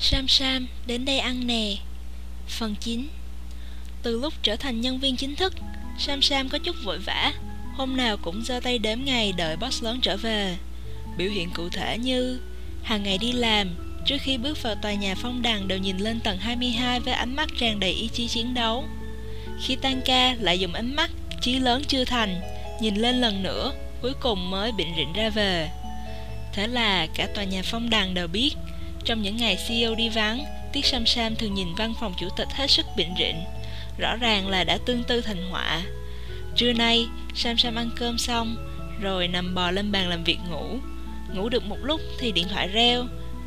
Sam Sam, đến đây ăn nè. Phần 9 Từ lúc trở thành nhân viên chính thức Sam Sam có chút vội vã. Hôm nào cũng giơ tay đếm ngày đợi boss lớn trở về. Biểu hiện cụ thể như hàng ngày đi làm Trước khi bước vào tòa nhà phong đằng đều nhìn lên tầng 22 với ánh mắt tràn đầy ý chí chiến đấu. Khi tan ca lại dùng ánh mắt chí lớn chưa thành Nhìn lên lần nữa Cuối cùng mới bịnh rịnh ra về. Thế là cả tòa nhà phong đằng đều biết trong những ngày CEO đi vắng, Tiết Sam Sam thường nhìn văn phòng chủ tịch hết sức bệnh rịn, Rõ ràng là đã tương tư thành họa. Trưa nay, Sam Sam ăn cơm xong, rồi nằm bò lên bàn làm việc ngủ. Ngủ được một lúc thì điện thoại reo.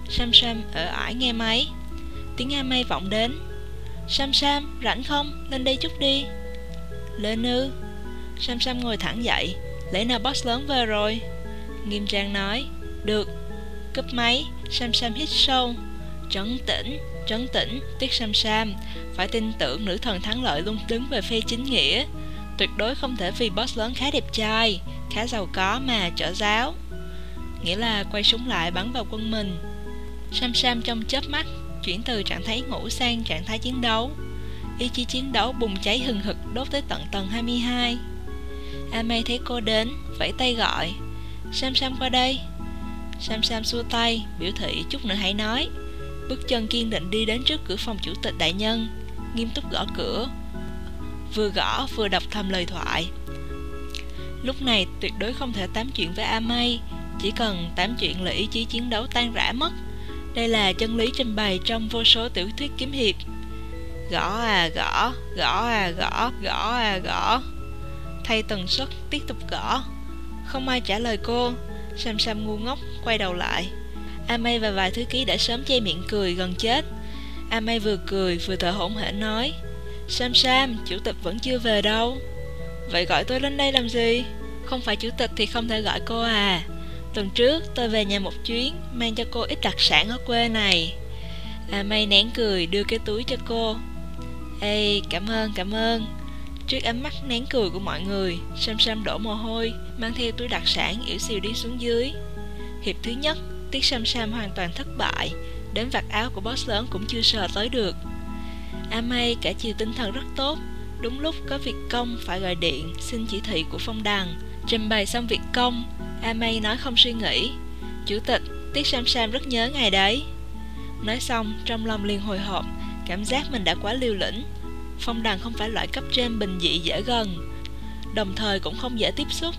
Sam Sam ở ải nghe máy. Tiếng A May vọng đến. Sam Sam, rảnh không? Lên đây chút đi. Lên ư? Sam Sam ngồi thẳng dậy. Lẽ nào boss lớn về rồi? Nghiêm trang nói. Được. Cúp máy, Sam Sam hít sâu. Trấn tĩnh, trấn tĩnh, tiếc Sam Sam. Phải tin tưởng nữ thần thắng lợi luôn đứng về phe chính nghĩa. Tuyệt đối không thể vì boss lớn khá đẹp trai Khá giàu có mà trở giáo. Nghĩa là quay súng lại bắn vào quân mình. Sam Sam trong chớp mắt Chuyển từ trạng thái ngủ sang trạng thái chiến đấu. Ý chí chiến đấu bùng cháy hừng hực đốt tới tận tầng 22 Amay thấy cô đến, vẫy tay gọi. Sam Sam qua đây. Sam Sam xua tay, biểu thị chút nữa hãy nói. Bước chân kiên định đi đến trước cửa phòng chủ tịch đại nhân, nghiêm túc gõ cửa. Vừa gõ vừa đọc thầm lời thoại. Lúc này tuyệt đối không thể tám chuyện với A May, chỉ cần tám chuyện là ý chí chiến đấu tan rã mất. Đây là chân lý trình bày trong vô số tiểu thuyết kiếm hiệp. Gõ à gõ, gõ à gõ, gõ à gõ. Thay tần suất tiếp tục gõ. Không ai trả lời cô, Sam Sam ngu ngốc quay đầu lại. Amay và vài thư ký đã sớm che miệng cười gần chết. Amay vừa cười vừa thở hổn hển nói Sam Sam, chủ tịch vẫn chưa về đâu. Vậy gọi tôi lên đây làm gì? Không phải chủ tịch thì không thể gọi cô à. Tuần trước tôi về nhà một chuyến Mang cho cô ít đặc sản ở quê này. Amay May nén cười đưa cái túi cho cô. Ê, cảm ơn, cảm ơn. Trước ánh mắt nén cười của mọi người, Sam Sam đổ mồ hôi, mang theo túi đặc sản yếu xìu đi xuống dưới. Hiệp thứ nhất, Tiết Sam Sam hoàn toàn thất bại, đến vạt áo của boss lớn cũng chưa sờ tới được. Amay cả chiều tinh thần rất tốt, đúng lúc có việc công phải gọi điện xin chỉ thị của phong đằng. Trình bày xong việc công, Amay nói không suy nghĩ. Chủ tịch, Tiết Sam Sam rất nhớ ngày đấy. Nói xong, trong lòng liền hồi hộp, cảm giác mình đã quá liều lĩnh, Phong đằng không phải loại cấp trên bình dị dễ gần Đồng thời cũng không dễ tiếp xúc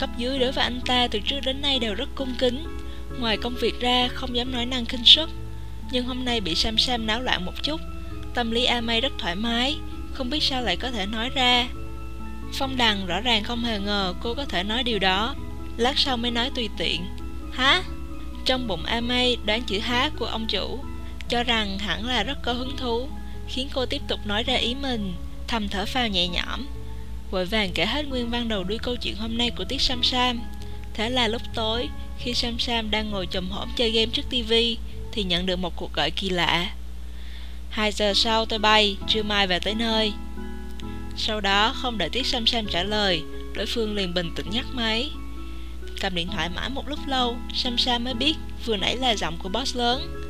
Cấp dưới đối với anh ta từ trước đến nay đều rất cung kính. Ngoài công việc ra không dám nói năng khinh suất. Nhưng hôm nay bị Sam Sam náo loạn một chút Tâm lý A May rất thoải mái Không biết sao lại có thể nói ra. Phong đằng rõ ràng không hề ngờ cô có thể nói điều đó. Lát sau mới nói tùy tiện. Há? Trong bụng A May đoán chữ há của ông chủ Cho rằng hẳn là rất có hứng thú khiến cô tiếp tục nói ra ý mình, thầm thở phào nhẹ nhõm. Vội vàng kể hết nguyên văn đầu đuôi câu chuyện hôm nay của Tiết Sam Sam. Thế là lúc tối, khi Sam Sam đang ngồi chồm hổm chơi game trước tivi, thì nhận được một cuộc gọi kỳ lạ. Hai giờ sau tôi bay, trưa mai về tới nơi. Sau đó, không đợi Tiết Sam Sam trả lời, đối phương liền bình tĩnh nhắc máy. Cầm điện thoại mãi một lúc lâu, Sam Sam mới biết vừa nãy là giọng của boss lớn.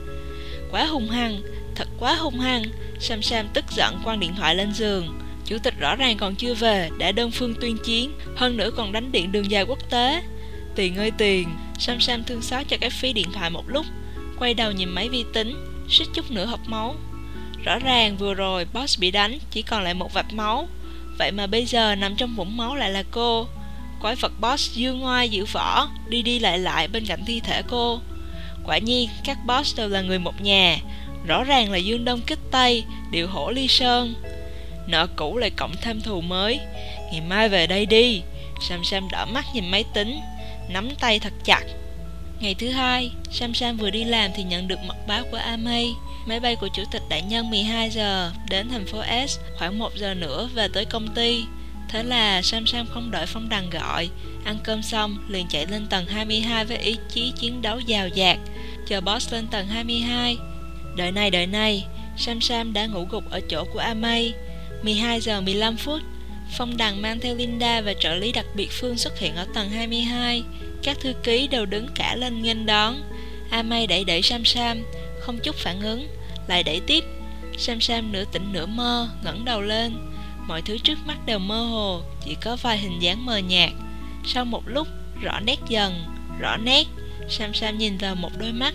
Quá hung hăng, thật quá hung hăng, Sam Sam tức giận quăng điện thoại lên giường Chủ tịch rõ ràng còn chưa về, Đã đơn phương tuyên chiến, Hơn nữa còn đánh điện đường dài quốc tế. Tiền ơi tiền, Sam Sam thương xót cho cái phí điện thoại một lúc. Quay đầu nhìn máy vi tính, Suýt chút nữa hộp máu. Rõ ràng vừa rồi boss bị đánh, Chỉ còn lại một vạch máu. Vậy mà bây giờ nằm trong vũng máu lại là cô. Quái vật boss dương ngoai giữ vỏ, Đi đi lại lại bên cạnh thi thể cô. Quả nhiên, các boss đều là người một nhà. Rõ ràng là Dương Đông kích Tây, điệu hổ ly sơn. Nợ cũ lại cộng thêm thù mới. Ngày mai về đây đi. Sam Sam đỏ mắt nhìn máy tính Nắm tay thật chặt. Ngày thứ hai Sam Sam vừa đi làm thì nhận được mật báo của Amay. Máy bay của chủ tịch đại nhân 12 giờ Đến thành phố S Khoảng 1 giờ nữa về tới công ty. Thế là Sam Sam không đợi Phong Đằng gọi. Ăn cơm xong liền chạy lên tầng 22 với ý chí chiến đấu dào dạt. Chờ boss lên tầng 22 Đợi này đợi này, Sam Sam đã ngủ gục ở chỗ của Amay. 12 giờ 15 phút, Phong Đằng mang theo Linda và trợ lý đặc biệt Phương xuất hiện ở tầng 22. Các thư ký đều đứng cả lên nghênh đón. A May đẩy đẩy Sam Sam, không chút phản ứng Lại đẩy tiếp. Sam Sam nửa tỉnh nửa mơ ngẩng đầu lên. Mọi thứ trước mắt đều mơ hồ Chỉ có vài hình dáng mờ nhạt. Sau một lúc rõ nét dần Rõ nét. Sam Sam nhìn vào một đôi mắt.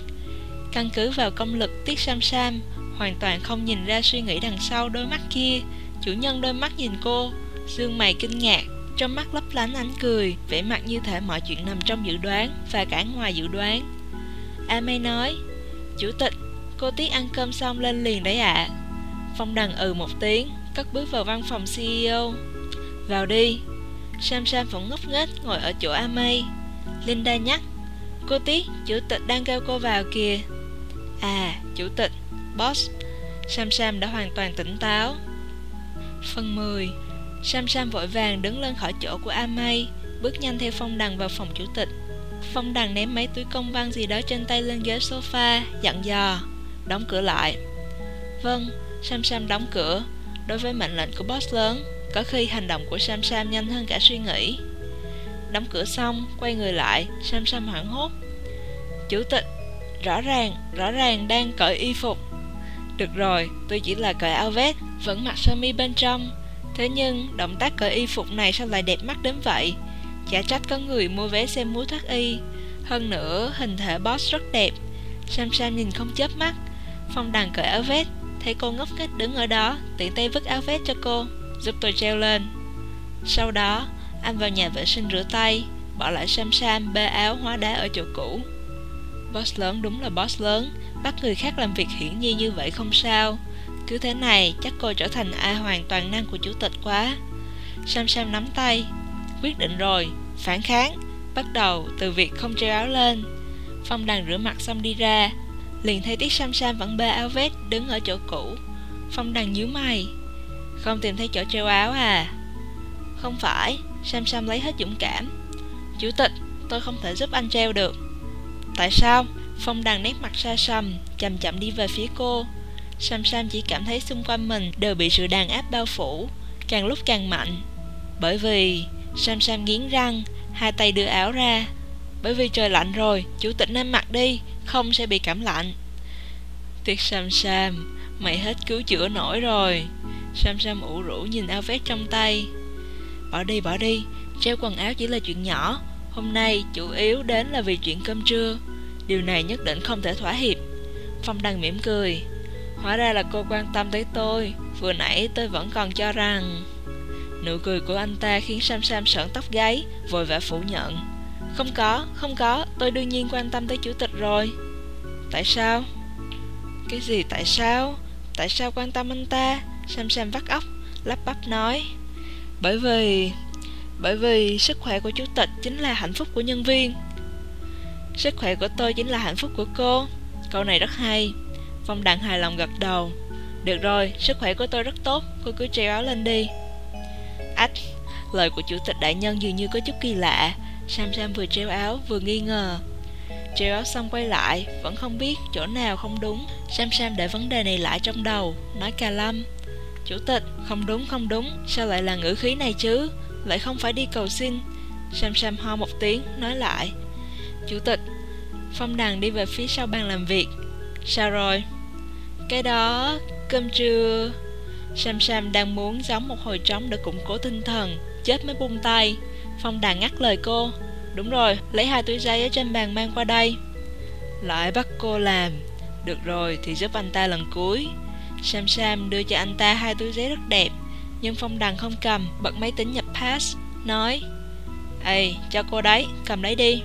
Căn cứ vào công lực tiết Sam Sam Hoàn toàn không nhìn ra suy nghĩ đằng sau đôi mắt kia. Chủ nhân đôi mắt nhìn cô xương mày kinh ngạc Trong mắt lấp lánh ánh cười vẻ mặt như thể mọi chuyện nằm trong dự đoán Và cả ngoài dự đoán. A May nói Chủ tịch Cô Tiết ăn cơm xong lên liền đấy ạ. À. Phong đằng ừ một tiếng Cất bước vào văn phòng CEO Vào đi. Sam Sam vẫn ngốc nghếch ngồi ở chỗ A May Linda nhắc Cô Tiết, chủ tịch đang kêu cô vào kìa. À, chủ tịch, boss. Sam Sam đã hoàn toàn tỉnh táo. Phần 10 Sam Sam vội vàng đứng lên khỏi chỗ của A May Bước nhanh theo phong đằng vào phòng chủ tịch. Phong đằng ném mấy túi công văn gì đó trên tay lên ghế sofa Dặn dò Đóng cửa lại. Vâng, Sam Sam đóng cửa. Đối với mệnh lệnh của boss lớn Có khi hành động của Sam Sam nhanh hơn cả suy nghĩ. Đóng cửa xong, quay người lại Sam Sam hoảng hốt. Chủ tịch, rõ ràng, rõ ràng đang cởi y phục. Được rồi, tôi chỉ là cởi áo vest Vẫn mặc sơ mi bên trong. Thế nhưng, động tác cởi y phục này sao lại đẹp mắt đến vậy? Chả trách có người mua vé xem múa thoát y. Hơn nữa, hình thể boss rất đẹp. Sam Sam nhìn không chớp mắt. Phong đằng cởi áo vest Thấy cô ngốc nghếch đứng ở đó Tiện tay vứt áo vest cho cô Giúp tôi treo lên. Sau đó anh vào nhà vệ sinh rửa tay Bỏ lại Sam Sam bê áo hóa đá ở chỗ cũ. Boss lớn đúng là boss lớn Bắt người khác làm việc hiển nhiên như vậy không sao. Cứ thế này, chắc cô trở thành a hoàn toàn năng của chủ tịch quá. Sam Sam nắm tay. Quyết định rồi. Phản kháng. Bắt đầu từ việc không treo áo lên. Phong đằng rửa mặt xong đi ra. Liền thấy Tiết Sam Sam vẫn bê áo vest, Đứng ở chỗ cũ. Phong đằng nhíu mày. Không tìm thấy chỗ treo áo à? Không phải. Sam Sam lấy hết dũng cảm. Chủ tịch, tôi không thể giúp anh treo được. Tại sao? Phong đằng nét mặt xa xăm, Chậm chậm đi về phía cô. Sam Sam chỉ cảm thấy xung quanh mình Đều bị sự đàn áp bao phủ, Càng lúc càng mạnh. Bởi vì, Sam Sam nghiến răng, Hai tay đưa áo ra. Bởi vì trời lạnh rồi, Chủ tịch nên mặc đi, Không sẽ bị cảm lạnh. Tuyệt Sam Sam, Mày hết cứu chữa nổi rồi. Sam Sam ủ rũ nhìn áo vest trong tay. Bỏ đi bỏ đi, Treo quần áo chỉ là chuyện nhỏ. Hôm nay chủ yếu đến là vì chuyện cơm trưa. Điều này nhất định không thể thỏa hiệp. Phong Đăng mỉm cười. Hóa ra là cô quan tâm tới tôi Vừa nãy tôi vẫn còn cho rằng. Nụ cười của anh ta khiến Sam Sam sởn tóc gáy Vội vã phủ nhận. Không có, không có Tôi đương nhiên quan tâm tới chủ tịch rồi. Tại sao? Cái gì tại sao? Tại sao quan tâm anh ta? Sam Sam vắt óc Lắp bắp nói. Bởi vì... Bởi vì sức khỏe của chủ tịch chính là hạnh phúc của nhân viên. Sức khỏe của tôi chính là hạnh phúc của cô. Câu này rất hay. Phong đặng hài lòng gật đầu. Được rồi, sức khỏe của tôi rất tốt. Cô cứ treo áo lên đi. Ách, lời của chủ tịch đại nhân dường như có chút kỳ lạ. Sam Sam vừa treo áo vừa nghi ngờ. Treo áo xong quay lại Vẫn không biết chỗ nào không đúng. Sam Sam để vấn đề này lại trong đầu Nói cà lâm. Chủ tịch, không đúng không đúng. Sao lại là ngữ khí này chứ? Lại không phải đi cầu xin. Sam Sam ho một tiếng nói lại. Chủ tịch. Phong đằng đi về phía sau bàn làm việc. Sao rồi? Cái đó Cơm trưa. Sam Sam đang muốn gióng một hồi trống để củng cố tinh thần Chết mới buông tay. Phong đằng ngắt lời cô. Đúng rồi, lấy hai túi giấy ở trên bàn mang qua đây. Lại bắt cô làm. Được rồi thì giúp anh ta lần cuối. Sam Sam đưa cho anh ta hai túi giấy rất đẹp Nhưng Phong Đằng không cầm Bật máy tính nhập pass Nói Ê, cho cô đấy, cầm lấy đi.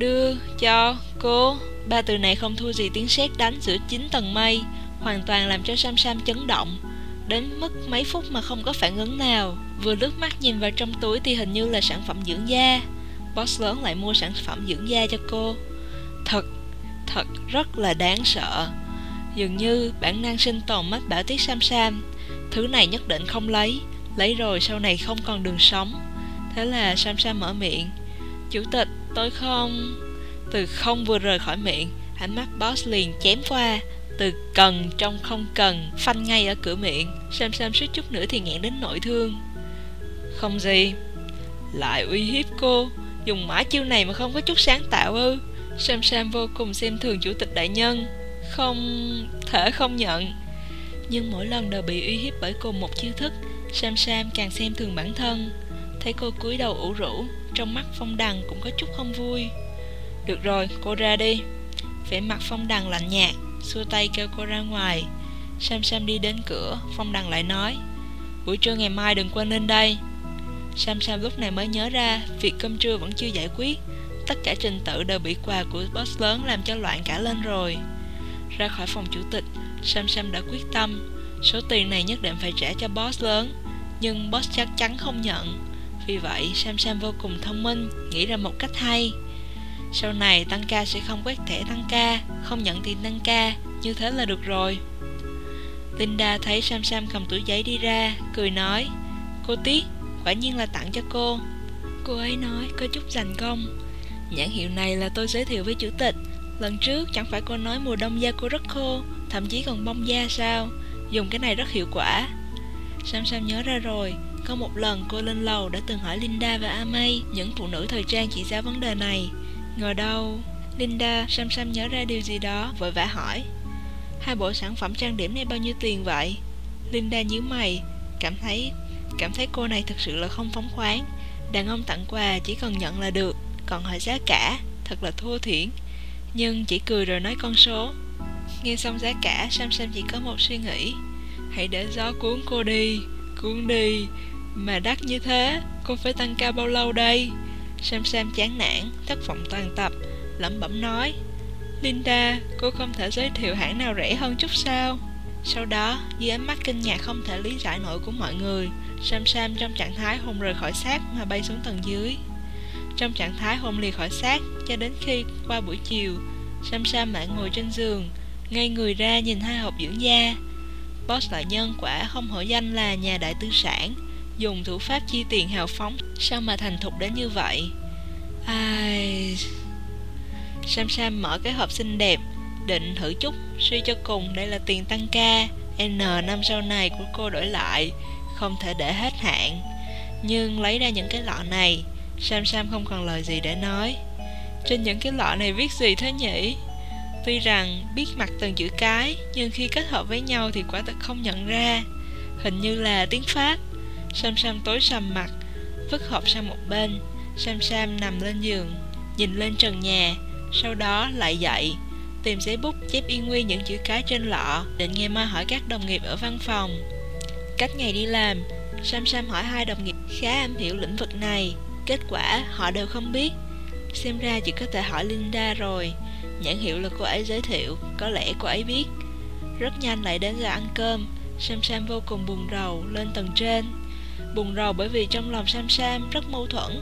Đưa, cho, cô. Ba từ này không thua gì tiếng sét đánh giữa chín tầng mây Hoàn toàn làm cho Sam Sam chấn động. Đến mức mấy phút mà không có phản ứng nào Vừa lướt mắt nhìn vào trong túi thì hình như là sản phẩm dưỡng da. Boss lớn lại mua sản phẩm dưỡng da cho cô. Thật, thật rất là đáng sợ. Dường như bản năng sinh tồn mách bảo tiết Sam Sam. Thứ này nhất định không lấy Lấy rồi sau này không còn đường sống. Thế là Sam Sam mở miệng. Chủ tịch tôi không. Từ không vừa rời khỏi miệng, Ánh mắt boss liền chém qua. Từ cần trong không cần, Phanh ngay ở cửa miệng. Sam Sam suýt chút nữa thì nghẹn đến nội thương. Không gì. Lại uy hiếp cô. Dùng mã chiêu này mà không có chút sáng tạo ư. Sam Sam vô cùng xem thường chủ tịch đại nhân. Không thể không nhận. Nhưng mỗi lần đều bị uy hiếp bởi cô một chiêu thức. Sam Sam càng xem thường bản thân. Thấy cô cúi đầu ủ rũ. Trong mắt phong đằng cũng có chút không vui. Được rồi, cô ra đi. Vẻ mặt phong đằng lạnh nhạt Xua tay kêu cô ra ngoài. Sam Sam đi đến cửa Phong đằng lại nói Buổi trưa ngày mai đừng quên lên đây. Sam Sam lúc này mới nhớ ra Việc cơm trưa vẫn chưa giải quyết. Tất cả trình tự đều bị quà của boss lớn Làm cho loạn cả lên rồi. Ra khỏi phòng chủ tịch Sam Sam đã quyết tâm Số tiền này nhất định phải trả cho boss lớn Nhưng boss chắc chắn không nhận. Vì vậy, Sam Sam vô cùng thông minh, Nghĩ ra một cách hay. Sau này, tăng ca sẽ không quét thẻ tăng ca, Không nhận tiền tăng ca, Như thế là được rồi. Linda thấy Sam Sam cầm túi giấy đi ra, Cười nói, Cô Tiết, quả nhiên là tặng cho cô. Cô ấy nói, có chút dành công. Nhãn hiệu này là tôi giới thiệu với chủ tịch. Lần trước, chẳng phải cô nói mùa đông da cô rất khô, Thậm chí còn bong da sao? Dùng cái này rất hiệu quả. Sam Sam nhớ ra rồi có một lần cô lên lầu đã từng hỏi Linda và Amay Những phụ nữ thời trang chỉ ra vấn đề này. Ngờ đâu Linda, Sam Sam nhớ ra điều gì đó Vội vã hỏi. Hai bộ sản phẩm trang điểm này bao nhiêu tiền vậy? Linda nhíu mày Cảm thấy Cảm thấy cô này thực sự là không phóng khoáng. Đàn ông tặng quà chỉ cần nhận là được Còn hỏi giá cả Thật là thua thiển Nhưng chỉ cười rồi nói con số. Nghe xong giá cả Sam Sam chỉ có một suy nghĩ. Hãy để gió cuốn cô đi. Cuốn đi. Mà đắt như thế, Cô phải tăng ca bao lâu đây? Sam Sam chán nản, Thất vọng toàn tập. Lẩm bẩm nói, Linda, Cô không thể giới thiệu hãng nào rẻ hơn chút sao? Sau đó, Dưới ánh mắt kinh ngạc không thể lý giải nổi của mọi người, Sam Sam trong trạng thái hôn rời khỏi xác mà bay xuống tầng dưới. Trong trạng thái hôn lìa khỏi xác, Cho đến khi qua buổi chiều, Sam Sam lại ngồi trên giường, Ngay người ra nhìn hai hộp dưỡng da. Boss đại nhân quả không hổ danh là nhà đại tư sản, Dùng thủ pháp chi tiền hào phóng. Sao mà thành thục đến như vậy? Ai... Sam Sam mở cái hộp xinh đẹp, Định thử chút, Suy cho cùng đây là tiền tăng ca. N năm sau này của cô đổi lại, Không thể để hết hạn. Nhưng lấy ra những cái lọ này, Sam Sam không còn lời gì để nói. Trên những cái lọ này viết gì thế nhỉ? Tuy rằng biết mặt từng chữ cái, Nhưng khi kết hợp với nhau thì quả thật không nhận ra. Hình như là tiếng Pháp. Sam Sam tối sầm mặt, Vứt hộp sang một bên Sam Sam nằm lên giường, Nhìn lên trần nhà. Sau đó lại dậy, Tìm giấy bút chép y nguyên những chữ cái trên lọ, Định nghe ma hỏi các đồng nghiệp ở văn phòng. Cách ngày đi làm Sam Sam hỏi hai đồng nghiệp khá am hiểu lĩnh vực này. Kết quả họ đều không biết. Xem ra chỉ có thể hỏi Linda rồi. Nhãn hiệu là cô ấy giới thiệu, Có lẽ cô ấy biết. Rất nhanh lại đến giờ ăn cơm. Sam Sam vô cùng buồn rầu, lên tầng trên. Buồn rầu bởi vì trong lòng Sam Sam rất mâu thuẫn.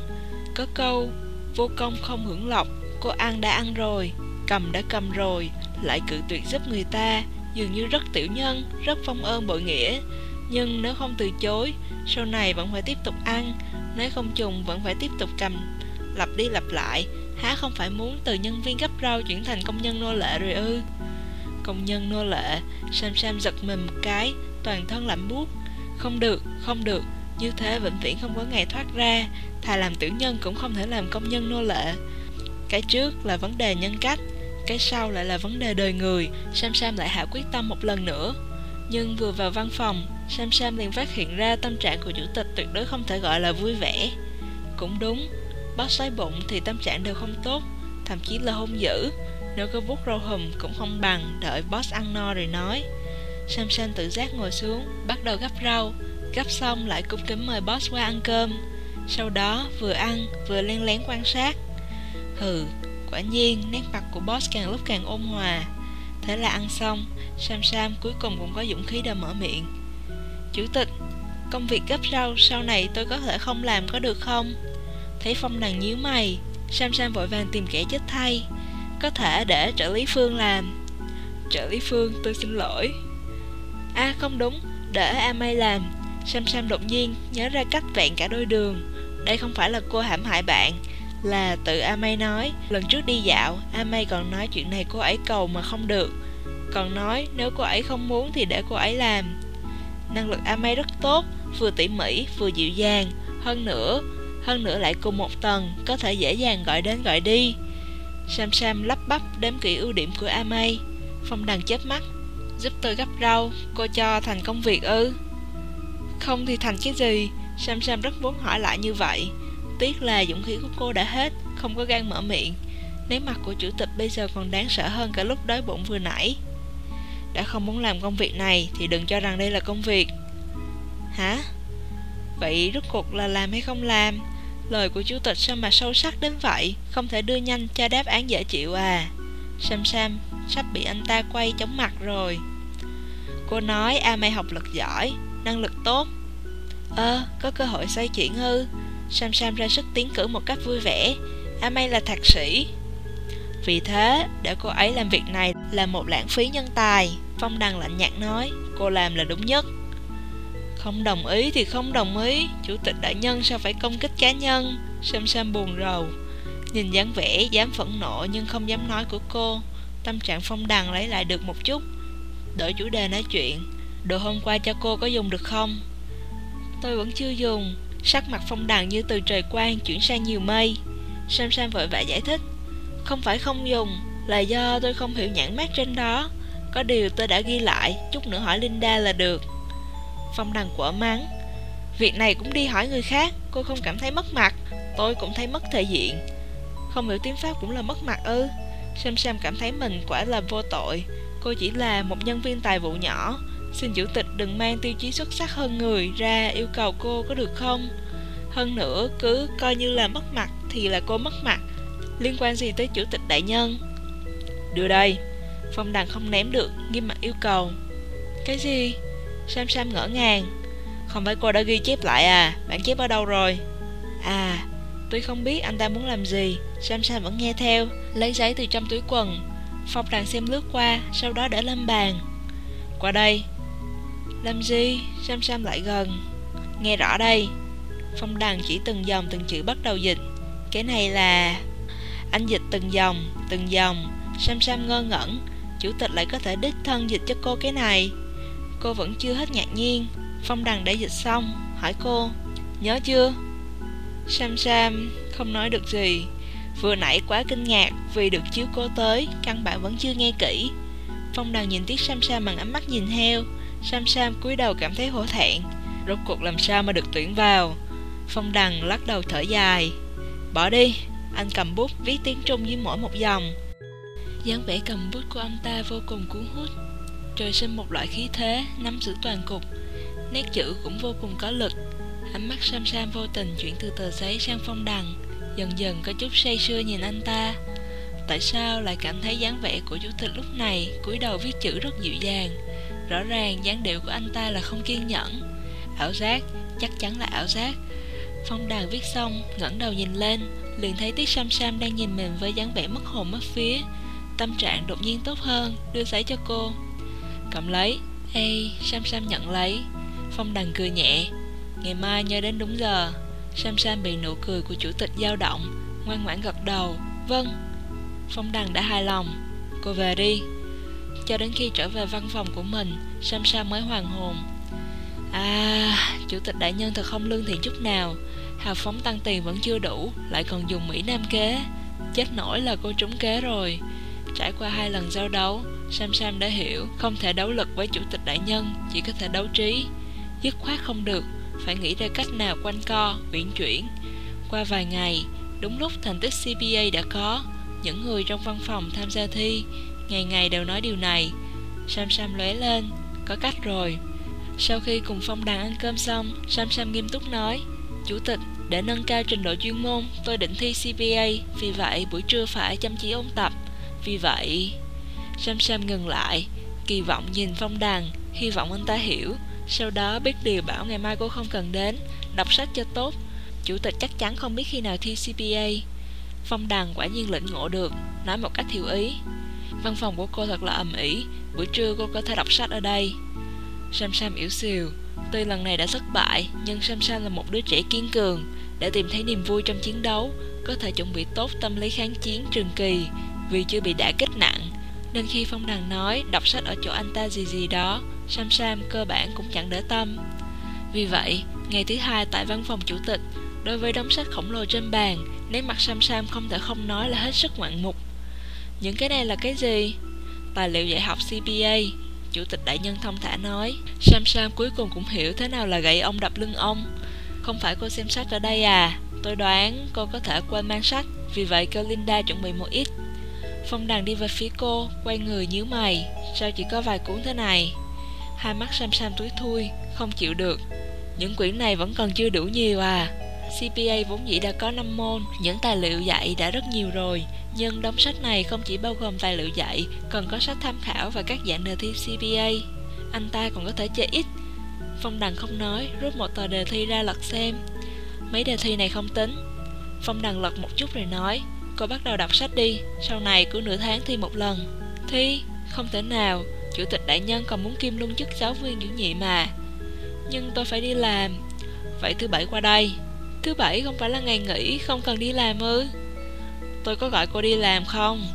Có câu, Vô công không hưởng lộc, Cô ăn đã ăn rồi, Cầm đã cầm rồi, Lại cự tuyệt giúp người ta. Dường như rất tiểu nhân, Rất phong ơn bội nghĩa. Nhưng nếu không từ chối, Sau này vẫn phải tiếp tục ăn, Nếu không trùng vẫn phải tiếp tục cầm. Lặp đi lặp lại Há không phải muốn từ nhân viên gấp rau chuyển thành công nhân nô lệ rồi ư? Công nhân nô lệ Sam Sam giật mình một cái Toàn thân lạnh buốt. Không được, không được Như thế vĩnh viễn không có ngày thoát ra. Thà làm tiểu nhân cũng không thể làm công nhân nô lệ. Cái trước là vấn đề nhân cách Cái sau lại là vấn đề đời người. Sam Sam lại hạ quyết tâm một lần nữa. Nhưng vừa vào văn phòng Sam Sam liền phát hiện ra tâm trạng của chủ tịch tuyệt đối không thể gọi là vui vẻ. Cũng đúng Boss sái bụng thì tâm trạng đều không tốt Thậm chí là hung dữ. Nếu có vuốt râu hùm cũng không bằng Đợi boss ăn no rồi nói. Sam Sam tự giác ngồi xuống Bắt đầu gắp rau Gắp xong lại cung kính mời boss qua ăn cơm. Sau đó vừa ăn vừa len lén quan sát. Hừ, quả nhiên nét mặt của boss càng lúc càng ôn hòa. Thế là ăn xong Sam Sam cuối cùng cũng có dũng khí để mở miệng. Chủ tịch Công việc gấp rau sau này tôi có thể không làm có được không? Thấy Phong đằng nhíu mày, Sam Sam vội vàng tìm kẻ chết thay. Có thể để trợ lý Phương làm. Trợ lý Phương, tôi xin lỗi. À không đúng, Để Amay làm. Sam Sam đột nhiên nhớ ra cách vẹn cả đôi đường. Đây không phải là cô hãm hại bạn, Là tự Amay nói. Lần trước đi dạo Amay còn nói chuyện này cô ấy cầu mà không được. Còn nói nếu cô ấy không muốn thì để cô ấy làm. Năng lực Amay rất tốt, Vừa tỉ mỉ, vừa dịu dàng. Hơn nữa hơn nữa lại cùng một tầng, có thể dễ dàng gọi đến gọi đi. Sam Sam lắp bắp đếm kỹ ưu điểm của Amay Phong đằng chớp mắt. Giúp tôi gấp rau, Cô cho thành công việc ư? Không thì thành cái gì? Sam Sam rất muốn hỏi lại như vậy. Tiếc là dũng khí của cô đã hết, Không có gan mở miệng. Nét mặt của chủ tịch bây giờ còn đáng sợ hơn cả lúc đói bụng vừa nãy. Đã không muốn làm công việc này Thì đừng cho rằng đây là công việc. Hả? Vậy rốt cuộc là làm hay không làm? Lời của chủ tịch sao mà sâu sắc đến vậy? Không thể đưa nhanh cho đáp án dễ chịu à. Sam Sam sắp bị anh ta quay chóng mặt rồi. Cô nói A May học lực giỏi Năng lực tốt. Ơ, có cơ hội xoay chuyển hư Sam Sam ra sức tiến cử một cách vui vẻ. A May là thạc sĩ. Vì thế, để cô ấy làm việc này là một lãng phí nhân tài. Phong Đằng lạnh nhạt nói. Cô làm là đúng nhất. Không đồng ý thì không đồng ý. Chủ tịch đại nhân sao phải công kích cá nhân? Sam Sam buồn rầu. Nhìn dáng vẻ dám phẫn nộ nhưng không dám nói của cô, Tâm trạng Phong Đằng lấy lại được một chút. Đổi chủ đề nói chuyện. Đồ hôm qua cho cô có dùng được không? Tôi vẫn chưa dùng. Sắc mặt phong đằng như từ trời quang chuyển sang nhiều mây. Sam Sam vội vã giải thích. Không phải không dùng, Là do tôi không hiểu nhãn mát trên đó. Có điều tôi đã ghi lại. Chút nữa hỏi Linda là được. Phong đằng quả mắng Việc này cũng đi hỏi người khác Cô không cảm thấy mất mặt Tôi cũng thấy mất thể diện Không hiểu tiếng Pháp cũng là mất mặt ư Sam Sam cảm thấy mình quả là vô tội Cô chỉ là một nhân viên tài vụ nhỏ Xin chủ tịch đừng mang tiêu chí xuất sắc hơn người ra yêu cầu cô có được không? Hơn nữa, cứ coi như là mất mặt thì là cô mất mặt. Liên quan gì tới chủ tịch đại nhân? Đưa đây. Phong đằng không ném được, nghiêm mặt yêu cầu. Cái gì? Sam Sam ngỡ ngàng. Không phải cô đã ghi chép lại à? Bản chép ở đâu rồi? À, tôi không biết anh ta muốn làm gì. Sam Sam vẫn nghe theo, lấy giấy từ trong túi quần. Phong đàn xem lướt qua, sau đó để lên bàn. Qua đây, làm gì? Sam Sam lại gần Nghe rõ đây Phong đằng chỉ từng dòng từng chữ bắt đầu dịch Cái này là Anh dịch từng dòng, từng dòng Sam Sam ngơ ngẩn Chủ tịch lại có thể đích thân dịch cho cô cái này Cô vẫn chưa hết ngạc nhiên. Phong đằng đã dịch xong. Hỏi cô, Nhớ chưa? Sam Sam không nói được gì. Vừa nãy quá kinh ngạc Vì được chiếu cô tới, Căn bản vẫn chưa nghe kỹ. Phong đằng nhìn tiếc Sam Sam bằng ánh mắt nhìn heo Sam Sam cúi đầu cảm thấy hổ thẹn. Rốt cuộc làm sao mà được tuyển vào? Phong Đằng lắc đầu thở dài. Bỏ đi, Anh cầm bút viết tiếng Trung với mỗi một dòng. Dáng vẻ cầm bút của anh ta vô cùng cuốn hút. Trời sinh một loại khí thế Nắm giữ toàn cục. Nét chữ cũng vô cùng có lực. Ánh mắt Sam Sam vô tình chuyển từ tờ giấy sang phong đằng Dần dần có chút say sưa nhìn anh ta. Tại sao lại cảm thấy dáng vẻ của chủ tịch lúc này cúi đầu viết chữ rất dịu dàng? Rõ ràng dáng điệu của anh ta là không kiên nhẫn. Ảo giác, chắc chắn là ảo giác. Phong đàn viết xong, ngẩng đầu nhìn lên Liền thấy Tiết Sam Sam đang nhìn mình với dáng vẻ mất hồn mất phía Tâm trạng đột nhiên tốt hơn, đưa giấy cho cô. Cầm lấy. Ê, Sam Sam nhận lấy. Phong đằng cười nhẹ. Ngày mai nhớ đến đúng giờ. Sam Sam bị nụ cười của chủ tịch dao động Ngoan ngoãn gật đầu. Vâng. Phong đằng đã hài lòng. Cô về đi. Cho đến khi trở về văn phòng của mình Sam Sam mới hoàn hồn. À, chủ tịch đại nhân thật không lương thiện chút nào. Hào phóng tăng tiền vẫn chưa đủ Lại còn dùng Mỹ Nam kế. Chết nổi là cô trúng kế rồi. Trải qua hai lần giao đấu Sam Sam đã hiểu Không thể đấu lực với chủ tịch đại nhân Chỉ có thể đấu trí. Dứt khoát không được Phải nghĩ ra cách nào quanh co, uyển chuyển. Qua vài ngày Đúng lúc thành tích CPA đã có Những người trong văn phòng tham gia thi Ngày ngày đều nói điều này. Sam Sam lóe lên Có cách rồi. Sau khi cùng Phong Đàn ăn cơm xong Sam Sam nghiêm túc nói Chủ tịch, để nâng cao trình độ chuyên môn Tôi định thi CPA Vì vậy buổi trưa phải chăm chỉ ôn tập. Vì vậy Sam Sam ngừng lại. Kỳ vọng nhìn Phong Đằng Hy vọng anh ta hiểu. Sau đó biết điều bảo ngày mai cô không cần đến. Đọc sách cho tốt. Chủ tịch chắc chắn không biết khi nào thi CPA Phong Đằng quả nhiên lĩnh ngộ được, Nói một cách hiểu ý. Văn phòng của cô thật là ầm ĩ, Buổi trưa cô có thể đọc sách ở đây. Sam Sam yếu xìu, Tuy lần này đã thất bại, Nhưng Sam Sam là một đứa trẻ kiên cường. Để tìm thấy niềm vui trong chiến đấu, Có thể chuẩn bị tốt tâm lý kháng chiến trường kỳ. Vì chưa bị đả kích nặng nên khi Phong Đằng nói, Đọc sách ở chỗ anh ta gì gì đó, Sam Sam cơ bản cũng chẳng để tâm. Vì vậy, Ngày thứ hai tại văn phòng chủ tịch, Đối với đống sách khổng lồ trên bàn, Nét mặt Sam Sam không thể không nói là hết sức ngoạn mục. Những cái này là cái gì? Tài liệu dạy học CPA Chủ tịch đại nhân thông thả nói. Sam Sam cuối cùng cũng hiểu thế nào là gậy ông đập lưng ông. Không phải cô xem sách ở đây à? Tôi đoán cô có thể quên mang sách, Vì vậy kêu Linda chuẩn bị một ít. Phong đằng đi về phía cô, Quay người nhíu mày. Sao chỉ có vài cuốn thế này? Hai mắt Sam Sam túi thui, Không chịu được. Những quyển này vẫn còn chưa đủ nhiều à. CPA vốn dĩ đã có 5 môn, Những tài liệu dạy đã rất nhiều rồi. Nhưng đống sách này không chỉ bao gồm tài liệu dạy, Còn có sách tham khảo và các dạng đề thi CPA Anh ta còn có thể chơi ít. Phong Đằng không nói, Rút một tờ đề thi ra lật xem. Mấy đề thi này không tính. Phong Đằng lật một chút rồi nói Cô bắt đầu đọc sách đi. Sau này cứ nửa tháng thi một lần. Thi? Không thể nào. Chủ tịch đại nhân còn muốn kim luôn chức giáo viên chủ nhiệm mà. Nhưng tôi phải đi làm. Vậy thứ bảy qua đây. Thứ bảy không phải là ngày nghỉ Không cần đi làm ư? Tôi có gọi cô đi làm không?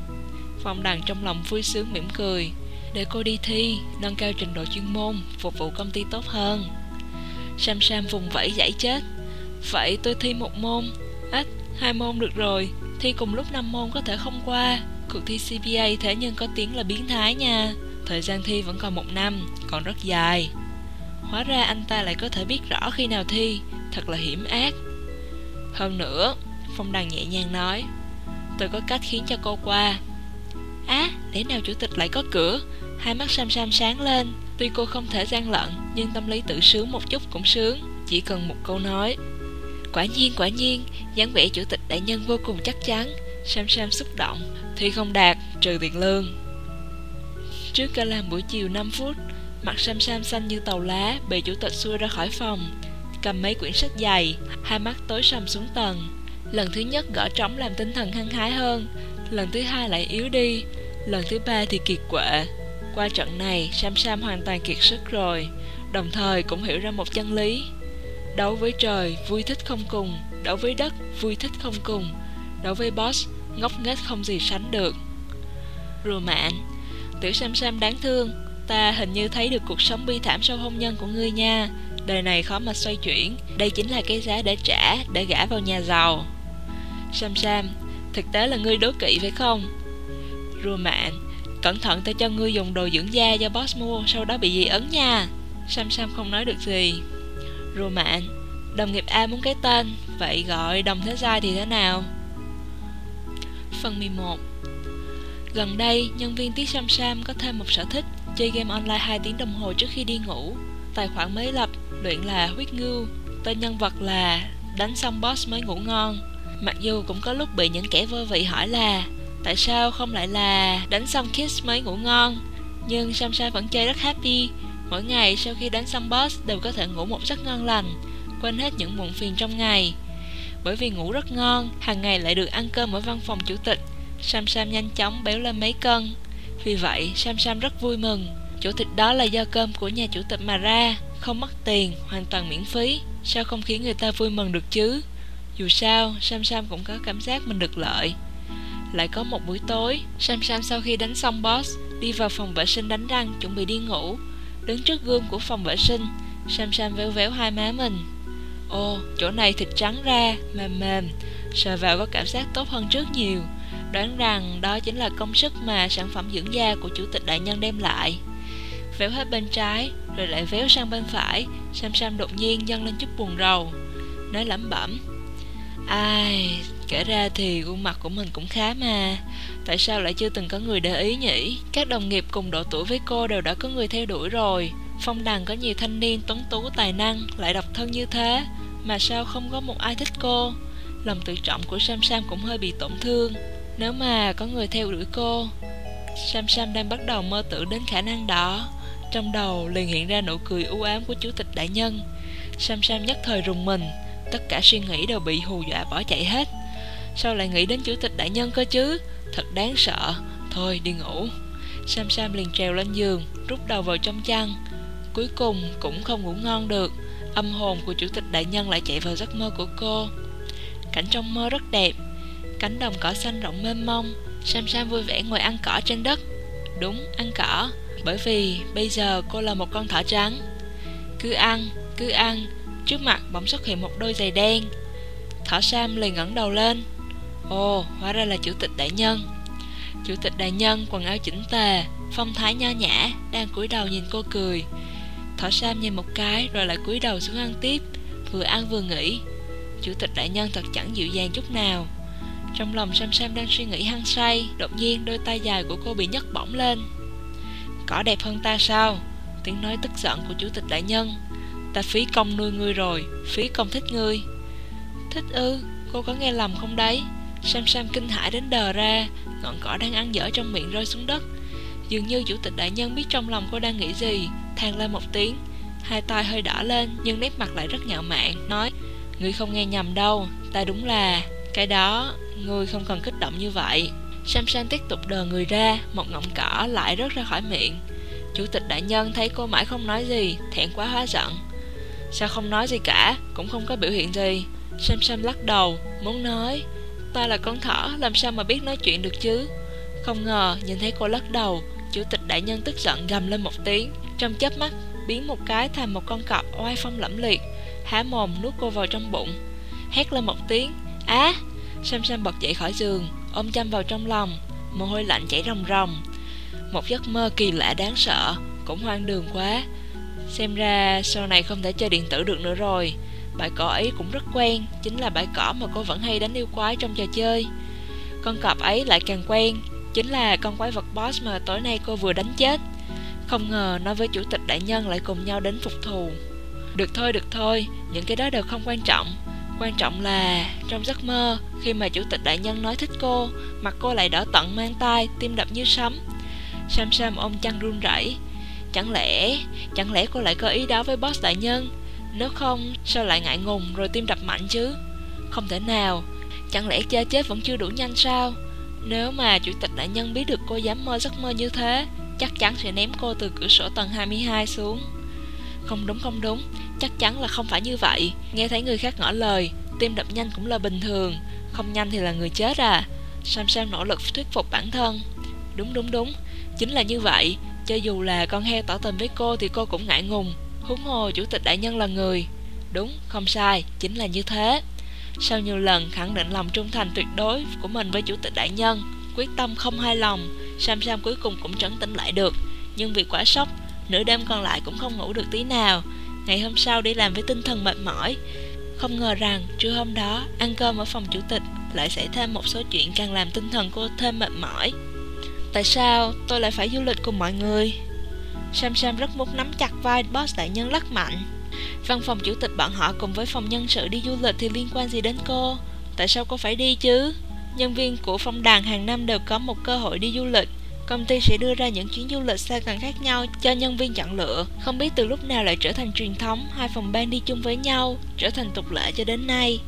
Phong đằng trong lòng vui sướng mỉm cười. Để cô đi thi Nâng cao trình độ chuyên môn Phục vụ công ty tốt hơn. Sam Sam vùng vẫy giải chết. Vậy tôi thi một môn. Ách, hai môn được rồi. Thi cùng lúc năm môn có thể không qua. Cuộc thi CPA thế nhưng có tiếng là biến thái nha. Thời gian thi vẫn còn một năm Còn rất dài. Hóa ra anh ta lại có thể biết rõ khi nào thi Thật là hiểm ác. Hơn nữa Phong đằng nhẹ nhàng nói Tôi có cách khiến cho cô qua. Á, à, lẽ nào chủ tịch lại có cửa? Hai mắt Sam Sam sáng lên. Tuy cô không thể gian lận Nhưng tâm lý tự sướng một chút cũng sướng. Chỉ cần một câu nói Quả nhiên, quả nhiên dáng vẻ chủ tịch đại nhân vô cùng chắc chắn Sam Sam xúc động Thi không đạt, trừ tiền lương. Trước ca làm buổi chiều 5 phút Mặt Sam Sam xanh như tàu lá Bị chủ tịch xua ra khỏi phòng Cầm mấy quyển sách dày Hai mắt tối sầm xuống tầng. Lần thứ nhất gõ trống làm tinh thần hăng hái hơn Lần thứ hai lại yếu đi Lần thứ ba thì kiệt quệ. Qua trận này Sam Sam hoàn toàn kiệt sức rồi Đồng thời cũng hiểu ra một chân lý. Đấu với trời vui thích không cùng. Đấu với đất vui thích không cùng. Đấu với boss ngốc nghếch không gì sánh được. Rùa mạn Tiểu Sam Sam đáng thương. Ta hình như thấy được cuộc sống bi thảm sau hôn nhân của ngươi nha. Đời này khó mà xoay chuyển. Đây chính là cái giá để trả Để gả vào nhà giàu. Sam Sam, thực tế là ngươi đố kỵ phải không? Rùa mạn, cẩn thận ta cho ngươi dùng đồ dưỡng da do boss mua, sau đó bị dị ấn nha. Sam Sam không nói được gì. Rùa mạn, đồng nghiệp A muốn cái tên, vậy gọi đồng thế giai thì thế nào? Phần 11 Gần đây, nhân viên Tiết Sam Sam có thêm một sở thích chơi game online 2 tiếng đồng hồ trước khi đi ngủ. Tài khoản mới lập, luyện là huyết ngưu, tên nhân vật là đánh xong boss mới ngủ ngon. Mặc dù cũng có lúc bị những kẻ vô vị hỏi là Tại sao không lại là đánh xong kiss mới ngủ ngon Nhưng Sam Sam vẫn chơi rất happy Mỗi ngày sau khi đánh xong boss đều có thể ngủ một giấc ngon lành Quên hết những muộn phiền trong ngày. Bởi vì ngủ rất ngon hàng ngày lại được ăn cơm ở văn phòng chủ tịch. Sam Sam nhanh chóng béo lên mấy cân. Vì vậy Sam Sam rất vui mừng. Chủ tịch đó là do cơm của nhà chủ tịch mà ra Không mất tiền, hoàn toàn miễn phí. Sao không khiến người ta vui mừng được chứ? Dù sao, Sam Sam cũng có cảm giác mình được lợi. Lại có một buổi tối, Sam Sam sau khi đánh xong boss, đi vào phòng vệ sinh đánh răng, chuẩn bị đi ngủ. Đứng trước gương của phòng vệ sinh, Sam Sam véo véo hai má mình. Ồ, chỗ này thịt trắng ra, mềm mềm, sờ vào có cảm giác tốt hơn trước nhiều. Đoán rằng đó chính là công sức mà sản phẩm dưỡng da của chủ tịch đại nhân đem lại. Véo hết bên trái, rồi lại véo sang bên phải, Sam Sam đột nhiên dâng lên chút buồn rầu. Nói lẩm bẩm, Ai, kể ra thì gương mặt của mình cũng khá mà. Tại sao lại chưa từng có người để ý nhỉ? Các đồng nghiệp cùng độ tuổi với cô đều đã có người theo đuổi rồi. Phong đằng có nhiều thanh niên tuấn tú, tài năng, Lại độc thân như thế. Mà sao không có một ai thích cô? Lòng tự trọng của Sam Sam cũng hơi bị tổn thương. Nếu mà có người theo đuổi cô, Sam Sam đang bắt đầu mơ tưởng đến khả năng đó. Trong đầu liền hiện ra nụ cười u ám của chủ tịch đại nhân. Sam Sam nhất thời rùng mình. Tất cả suy nghĩ đều bị hù dọa bỏ chạy hết sao lại nghĩ đến chủ tịch đại nhân cơ chứ? Thật đáng sợ. Thôi, đi ngủ. Sam sam liền trèo lên giường, rút đầu vào trong chăn. Cuối cùng cũng không ngủ ngon được. Âm hồn của chủ tịch đại nhân lại chạy vào giấc mơ của cô. Cảnh trong mơ rất đẹp. Cánh đồng cỏ xanh rộng mênh mông. Sam sam vui vẻ ngồi ăn cỏ trên đất. Đúng, ăn cỏ. Bởi vì bây giờ cô là một con thỏ trắng. Cứ ăn cứ ăn. Trước mặt bỗng xuất hiện một đôi giày đen. Thỏ Sam liền ngẩng đầu lên. Ồ, hóa ra là chủ tịch đại nhân. Chủ tịch đại nhân quần áo chỉnh tề Phong thái nho nhã Đang cúi đầu nhìn cô cười. Thỏ Sam nhìn một cái rồi lại cúi đầu xuống ăn tiếp Vừa ăn vừa nghĩ. Chủ tịch đại nhân thật chẳng dịu dàng chút nào. Trong lòng Sam Sam đang suy nghĩ hăng say Đột nhiên đôi tay dài của cô bị nhấc bổng lên. Cỏ đẹp hơn ta sao? Tiếng nói tức giận của chủ tịch đại nhân. Ta phí công nuôi ngươi rồi Phí công thích ngươi. Thích ư Cô có nghe lầm không đấy? Sam Sam kinh hãi đến đờ ra, Ngọn cỏ đang ăn dở trong miệng rơi xuống đất. Dường như chủ tịch đại nhân biết trong lòng cô đang nghĩ gì, than lên một tiếng. Hai tay hơi đỏ lên, Nhưng nét mặt lại rất ngạo mạn, Nói, Ngươi không nghe nhầm đâu, Ta đúng là Cái đó, Ngươi không cần kích động như vậy. Sam Sam tiếp tục đờ người ra, Một ngọn cỏ lại rớt ra khỏi miệng. Chủ tịch đại nhân thấy cô mãi không nói gì, Thẹn quá hóa giận. Sao không nói gì cả, Cũng không có biểu hiện gì. Sam Sam lắc đầu, Muốn nói Ta là con thỏ, Làm sao mà biết nói chuyện được chứ? Không ngờ, nhìn thấy cô lắc đầu, Chủ tịch đại nhân tức giận gầm lên một tiếng. Trong chớp mắt, biến một cái thành một con cọp oai phong lẫm liệt, Há mồm nuốt cô vào trong bụng. Hét lên một tiếng, Á! Sam Sam bật dậy khỏi giường, Ôm chăm vào trong lòng, Mồ hôi lạnh chảy ròng ròng. Một giấc mơ kỳ lạ đáng sợ, Cũng hoang đường quá. Xem ra sau này không thể chơi điện tử được nữa rồi. Bãi cỏ ấy cũng rất quen Chính là bãi cỏ mà cô vẫn hay đánh yêu quái trong trò chơi. Con cọp ấy lại càng quen Chính là con quái vật boss mà tối nay cô vừa đánh chết. Không ngờ nó với chủ tịch đại nhân lại cùng nhau đến phục thù. Được thôi, được thôi, những cái đó đều không quan trọng. Quan trọng là trong giấc mơ Khi mà chủ tịch đại nhân nói thích cô Mặt cô lại đỏ tận mang tay Tim đập như sấm. Sam Sam ôm chăn run rẩy. Chẳng lẽ Chẳng lẽ cô lại có ý đó với boss đại nhân? Nếu không, sao lại ngại ngùng Rồi tim đập mạnh chứ? Không thể nào. Chẳng lẽ cha chết vẫn chưa đủ nhanh sao? Nếu mà chủ tịch đại nhân biết được cô dám mơ giấc mơ như thế, Chắc chắn sẽ ném cô từ cửa sổ tầng 22 xuống. Không đúng không đúng. Chắc chắn là không phải như vậy. Nghe thấy người khác ngỏ lời, Tim đập nhanh cũng là bình thường. Không nhanh thì là người chết à. Sam Sam nỗ lực thuyết phục bản thân. Đúng đúng đúng. Chính là như vậy. Cho dù là con heo tỏ tình với cô thì cô cũng ngại ngùng. Huống hồ chủ tịch đại nhân là người Đúng, không sai, chính là như thế sau nhiều lần khẳng định lòng trung thành tuyệt đối của mình với chủ tịch đại nhân, quyết tâm không hai lòng, Sam Sam cuối cùng cũng trấn tĩnh lại được. Nhưng vì quá sốc, nửa đêm còn lại cũng không ngủ được tí nào. Ngày hôm sau đi làm với tinh thần mệt mỏi. Không ngờ rằng trưa hôm đó ăn cơm ở phòng chủ tịch lại xảy thêm một số chuyện càng làm tinh thần cô thêm mệt mỏi. Tại sao tôi lại phải du lịch cùng mọi người? Sam Sam rất muốn nắm chặt vai boss đại nhân lắc mạnh Văn phòng chủ tịch bọn họ cùng với phòng nhân sự đi du lịch thì liên quan gì đến cô? Tại sao cô phải đi chứ? Nhân viên của phong đàn hàng năm đều có một cơ hội đi du lịch. Công ty sẽ đưa ra những chuyến du lịch xa gần khác nhau cho nhân viên chọn lựa. Không biết từ lúc nào lại trở thành truyền thống, hai phòng ban đi chung với nhau, trở thành tục lệ cho đến nay.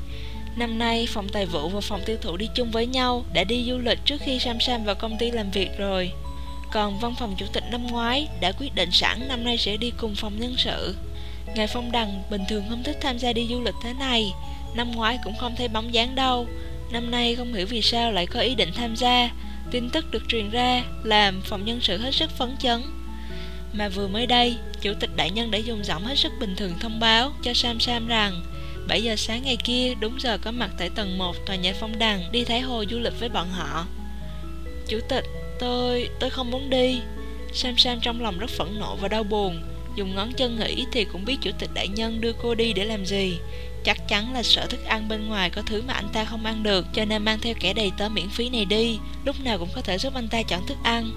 Năm nay, phòng tài vụ và phòng tiêu thụ đi chung với nhau, đã đi du lịch trước khi Sam Sam vào công ty làm việc rồi. Còn văn phòng chủ tịch năm ngoái đã quyết định sẵn năm nay sẽ đi cùng phòng nhân sự. Ngài Phong Đằng bình thường không thích tham gia đi du lịch thế này. Năm ngoái cũng không thấy bóng dáng đâu. Năm nay không hiểu vì sao lại có ý định tham gia. Tin tức được truyền ra làm phòng nhân sự hết sức phấn chấn. Mà vừa mới đây, Chủ tịch đại nhân đã dùng giọng hết sức bình thường thông báo cho Sam Sam rằng 7 giờ sáng ngày kia đúng giờ có mặt tại tầng 1 tòa nhà Phong Đằng đi Thái Hồ du lịch với bọn họ. Chủ tịch, tôi, tôi không muốn đi. Sam Sam trong lòng rất phẫn nộ và đau buồn. Dùng ngón chân nghĩ thì cũng biết chủ tịch đại nhân đưa cô đi để làm gì. Chắc chắn là sợ thức ăn bên ngoài có thứ mà anh ta không ăn được Cho nên mang theo kẻ đầy tớ miễn phí này đi. Lúc nào cũng có thể giúp anh ta chọn thức ăn.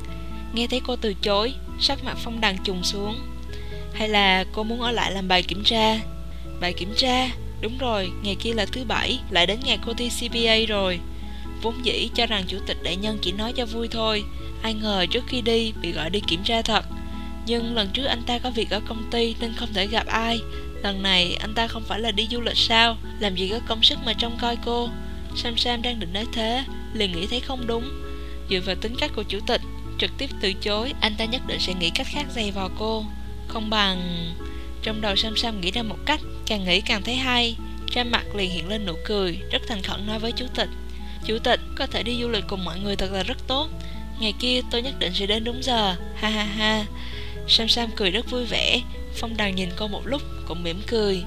Nghe thấy cô từ chối Sắc mặt phong đằng trùng xuống. Hay là cô muốn ở lại làm bài kiểm tra? Bài kiểm tra? Đúng rồi, ngày kia là thứ bảy Lại đến ngày cô thi CPA rồi. Vốn dĩ cho rằng chủ tịch đại nhân chỉ nói cho vui thôi. Ai ngờ trước khi đi bị gọi đi kiểm tra thật. Nhưng lần trước anh ta có việc ở công ty nên không thể gặp ai. Lần này anh ta không phải là đi du lịch sao? Làm gì có công sức mà trông coi cô? Sam Sam đang định nói thế, liền nghĩ thấy không đúng. Dựa vào tính cách của chủ tịch, Trực tiếp từ chối, Anh ta nhất định sẽ nghĩ cách khác dày vào cô. Không bằng, Trong đầu Sam Sam nghĩ ra một cách, Càng nghĩ càng thấy hay. Trên mặt liền hiện lên nụ cười, Rất thành khẩn nói với chủ tịch. Chủ tịch, có thể đi du lịch cùng mọi người thật là rất tốt. Ngày kia tôi nhất định sẽ đến đúng giờ. Ha ha ha. Sam Sam cười rất vui vẻ. Phong Đằng nhìn cô một lúc cũng mỉm cười.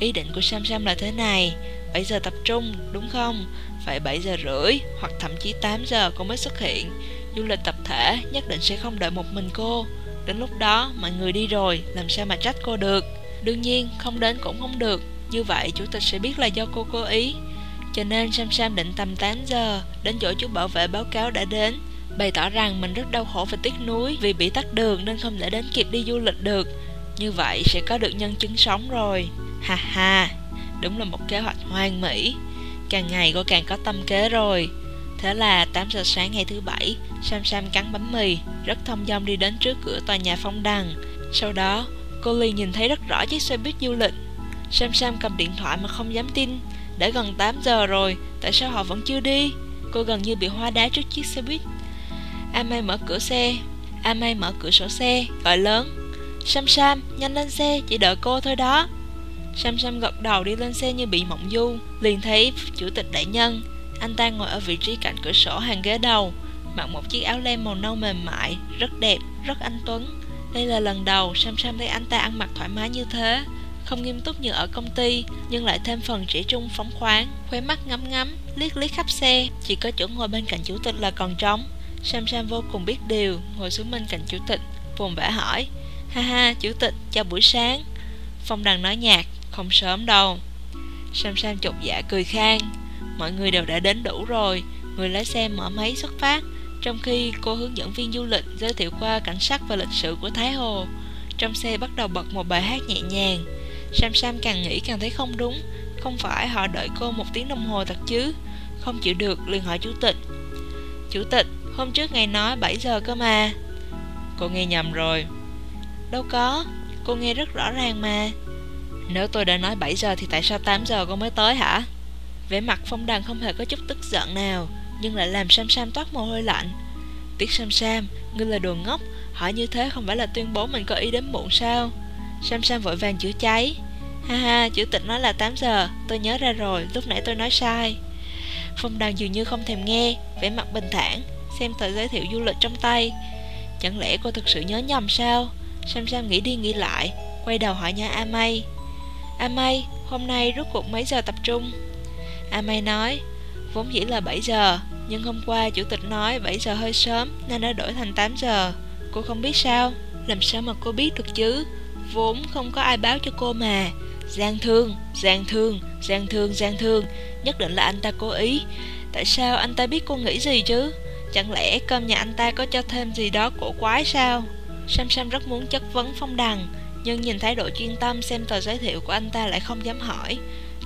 Ý định của Sam Sam là thế này. 7 giờ tập trung, đúng không? Phải 7 giờ rưỡi Hoặc thậm chí 8 giờ cô mới xuất hiện. Du lịch tập thể nhất định sẽ không đợi một mình cô. Đến lúc đó, mọi người đi rồi, Làm sao mà trách cô được? Đương nhiên, không đến cũng không được. Như vậy, chủ tịch sẽ biết là do cô cố ý. Cho nên Sam Sam định tầm 8 giờ, Đến chỗ chú bảo vệ báo cáo đã đến. Bày tỏ rằng mình rất đau khổ và tiếc nuối Vì bị tắt đường nên không thể đến kịp đi du lịch được. Như vậy sẽ có được nhân chứng sống rồi. Ha ha, Đúng là một kế hoạch hoàn mỹ Càng ngày cô càng có tâm kế rồi. Thế là 8 giờ sáng ngày thứ bảy, Sam Sam cắn bánh mì, Rất thông dong đi đến trước cửa tòa nhà phong đằng. Sau đó, cô Ly nhìn thấy rất rõ chiếc xe buýt du lịch. Sam Sam cầm điện thoại mà không dám tin. Đã gần 8 giờ rồi Tại sao họ vẫn chưa đi? Cô gần như bị hoa đá trước chiếc xe buýt. Amay mở cửa xe. Amay mở cửa sổ xe Gọi lớn. Sam Sam nhanh lên xe Chỉ đợi cô thôi đó. Sam Sam gật đầu đi lên xe như bị mộng du Liền thấy chủ tịch đại nhân. Anh ta ngồi ở vị trí cạnh cửa sổ hàng ghế đầu Mặc một chiếc áo len màu nâu mềm mại Rất đẹp, rất anh Tuấn. Đây là lần đầu Sam Sam thấy anh ta ăn mặc thoải mái như thế. Không nghiêm túc như ở công ty Nhưng lại thêm phần trẻ trung phóng khoáng Khóe mắt ngắm ngắm, liếc liếc khắp xe. Chỉ có chỗ ngồi bên cạnh chủ tịch là còn trống. Sam Sam vô cùng biết điều Ngồi xuống bên cạnh chủ tịch Vùng vã hỏi Ha ha, chủ tịch, chào buổi sáng. Phong đằng nói nhạt Không sớm đâu. Sam Sam chột dạ cười khang Mọi người đều đã đến đủ rồi Người lái xe mở máy xuất phát. Trong khi cô hướng dẫn viên du lịch Giới thiệu qua cảnh sắc và lịch sử của Thái Hồ Trong xe bắt đầu bật một bài hát nhẹ nhàng. Sam Sam càng nghĩ càng thấy không đúng. Không phải họ đợi cô một tiếng đồng hồ thật chứ? Không chịu được, liền hỏi chủ tịch. Chủ tịch, Hôm trước ngày nói 7 giờ cơ mà. Cô nghe nhầm rồi. Đâu có, Cô nghe rất rõ ràng mà. Nếu tôi đã nói 7 giờ thì tại sao 8 giờ cô mới tới hả? Vẻ mặt phong đằng không hề có chút tức giận nào, Nhưng lại làm Sam Sam toát mồ hôi lạnh. Tiếc Sam Sam, Ngươi là đồ ngốc, Hỏi như thế không phải là tuyên bố mình có ý đến muộn sao? Sam Sam vội vàng chữa cháy. Ha ha, chủ tịch nói là 8 giờ. Tôi nhớ ra rồi, lúc nãy tôi nói sai. Phong đàn dường như không thèm nghe Vẻ mặt bình thản Xem tờ giới thiệu du lịch trong tay. Chẳng lẽ cô thực sự nhớ nhầm sao? Sam Sam nghĩ đi nghĩ lại Quay đầu hỏi nhà A May. A May, hôm nay rốt cuộc mấy giờ tập trung? A May nói Vốn dĩ là 7 giờ Nhưng hôm qua chủ tịch nói 7 giờ hơi sớm Nên đã đổi thành 8 giờ. Cô không biết sao? Làm sao mà cô biết được chứ? Vốn không có ai báo cho cô mà. Giang thương, Giang thương, Giang thương, Giang thương. Nhất định là anh ta cố ý. Tại sao anh ta biết cô nghĩ gì chứ? Chẳng lẽ cơm nhà anh ta có cho thêm gì đó cổ quái sao? Sam Sam rất muốn chất vấn Phong Đằng Nhưng nhìn thái độ chuyên tâm xem tờ giới thiệu của anh ta lại không dám hỏi.